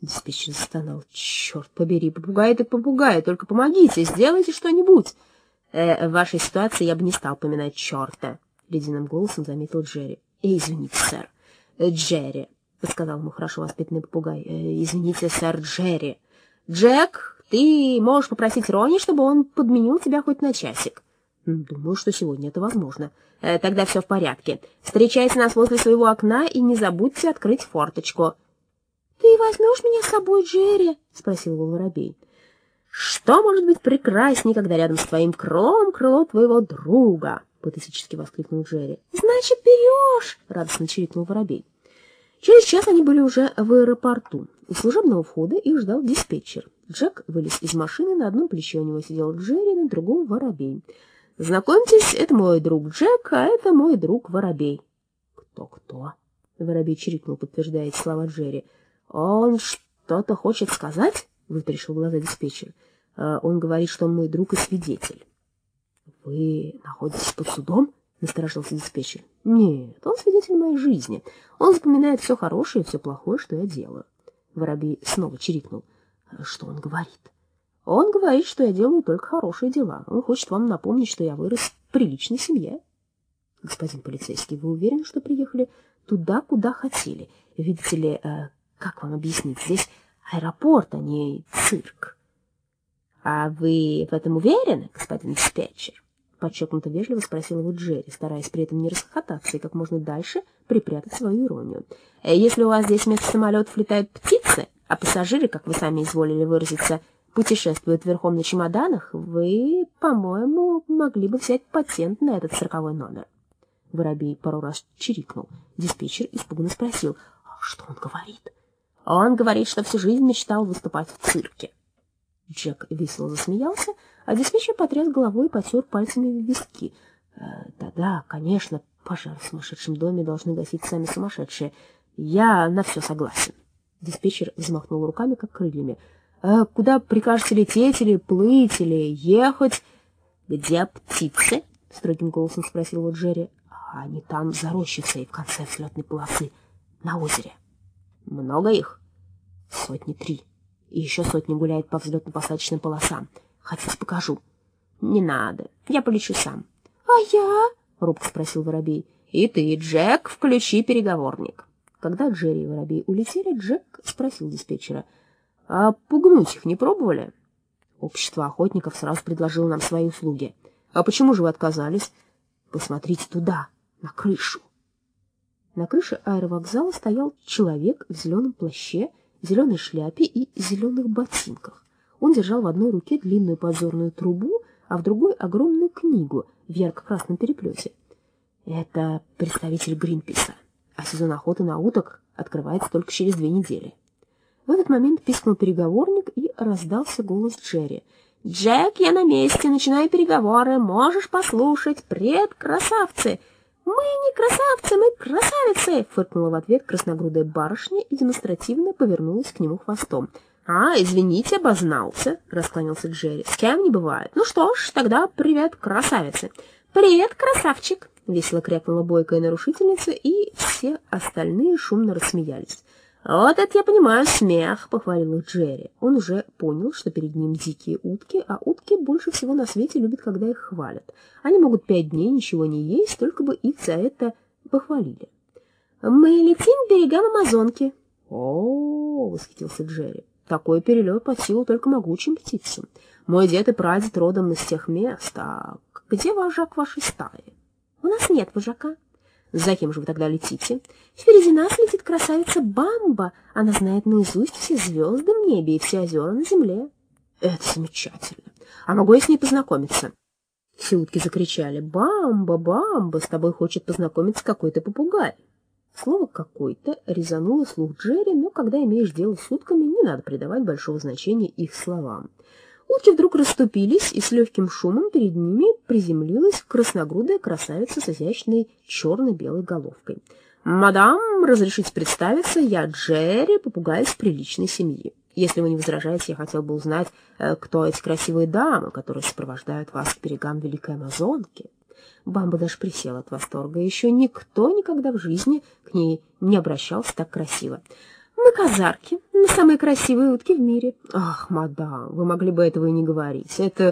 Диспетчер застонал. Черт побери, попугай это попугай, только помогите, сделайте что-нибудь. Э, в вашей ситуации я бы не стал поминать черта, ледяным голосом заметил Джерри. Э, извините, сэр. Э, Джерри, подсказал ему хорошо воспитанный попугай. Э, извините, сэр Джерри. Джек, ты можешь попросить Ронни, чтобы он подменил тебя хоть на часик. Думаю, что сегодня это возможно. Э, тогда все в порядке. Встречайте нас возле своего окна и не забудьте открыть форточку. — возьмешь меня с собой, Джерри? — спросил его воробей. — Что может быть прекраснее, когда рядом с твоим крылом крыло твоего друга? — патетически воскликнул Джерри. — Значит, берешь! — радостно чирикнул воробей. Через час они были уже в аэропорту. У служебного входа их ждал диспетчер. Джек вылез из машины, на одном плече у него сидел Джерри, на другом — воробей. «Знакомьтесь, это мой друг Джек, а это мой друг Воробей». «Кто-кто?» — Воробей чирикнул, подтверждая слова Джерри. «Он что-то хочет сказать?» — вытрящил глаза диспетчер. «Э, «Он говорит, что он мой друг и свидетель». «Вы находитесь под судом?» — насторожился диспетчер. «Нет, он свидетель моей жизни. Он запоминает все хорошее и все плохое, что я делаю». Воробей снова чирикнул. «Что он говорит?» «Он говорит, что я делаю только хорошие дела. Он хочет вам напомнить, что я вырос в приличной семье». «Господин полицейский, вы уверены, что приехали туда, куда хотели? Видите ли, э, как вам объяснить, здесь аэропорт, а не цирк. — А вы в этом уверены, господин диспетчер? — подчеркнуто вежливо спросил его Джерри, стараясь при этом не расхохотаться и как можно дальше припрятать свою иронию. «Э, — Если у вас здесь вместо самолетов летают птицы, а пассажиры, как вы сами изволили выразиться, путешествуют верхом на чемоданах, вы, по-моему, могли бы взять патент на этот цирковой номер. Воробей пару раз чирикнул. Диспетчер испуганно спросил, «А что он говорит? Он говорит, что всю жизнь мечтал выступать в цирке. Джек весело засмеялся, а диспетчер потряс головой и потер пальцами в виски. «Э, «Да-да, конечно, пожар в сумасшедшем доме должны гасить сами сумасшедшие. Я на все согласен». Диспетчер взмахнул руками, как крыльями. «Э, «Куда прикажете лететь или плыть, или ехать?» «Где птицы?» — строгим голосом спросил его Джерри. «Они там за рощицей в конце взлетной полосы, на озере». «Много их?» Сотни три. И еще сотни гуляет по взлетно-посадочным полосам. Хотите, покажу? Не надо. Я полечу сам. А я? Робко спросил Воробей. И ты, Джек, включи переговорник. Когда Джерри и Воробей улетели, Джек спросил диспетчера. А пугнуть их не пробовали? Общество охотников сразу предложило нам свои услуги. А почему же вы отказались? Посмотрите туда, на крышу. На крыше аэровокзала стоял человек в зеленом плаще зеленой шляпе и зеленых ботинках. Он держал в одной руке длинную подзорную трубу, а в другой огромную книгу в ярко-красном переплете. Это представитель Гринписа, а сезон охоты на уток открывается только через две недели. В этот момент пискнул переговорник и раздался голос Джерри. «Джек, я на месте, начинаю переговоры, можешь послушать. Привет, красавцы!» «Мы не красавцы, мы красавицы!» — фыркнула в ответ красногрудая барышня и демонстративно повернулась к нему хвостом. «А, извините, обознался», — расклонился Джерри. «С кем не бывает. Ну что ж, тогда привет, красавицы!» «Привет, красавчик!» — весело крякнула бойкая нарушительница, и все остальные шумно рассмеялись. «Вот это я понимаю смех», — похвалил Джерри. Он уже понял, что перед ним дикие утки, а утки больше всего на свете любят, когда их хвалят. Они могут пять дней ничего не есть, только бы их за это похвалили. «Мы летим к берегам Амазонки». «О, -о, -о — восхитился Джерри, — такой перелет по силу только могучим птицам. Мой дед и прадед родом из тех мест. А где вожак вашей стаи?» «У нас нет вожака». За кем же вы тогда летите? Впереди нас летит красавица Бамба. Она знает наизусть все звезды в небе и все озера на земле. Это замечательно. А могу я с ней познакомиться? Все утки закричали. Бамба, Бамба, с тобой хочет познакомиться какой-то попугай. Слово «какой-то» резануло слух Джерри, но когда имеешь дело с утками, не надо придавать большого значения их словам. Утки вдруг расступились, и с легким шумом перед ними приземлилась красногрудая красавица с изящной черно-белой головкой. «Мадам, разрешите представиться, я Джерри, попугай из приличной семьи. Если вы не возражаете, я хотел бы узнать, э, кто эти красивые дамы, которые сопровождают вас к берегам Великой Амазонки». Бамба даже присела от восторга. Еще никто никогда в жизни к ней не обращался так красиво. На казарке, на самые красивые утки в мире. Ах, мадам, вы могли бы этого и не говорить. Это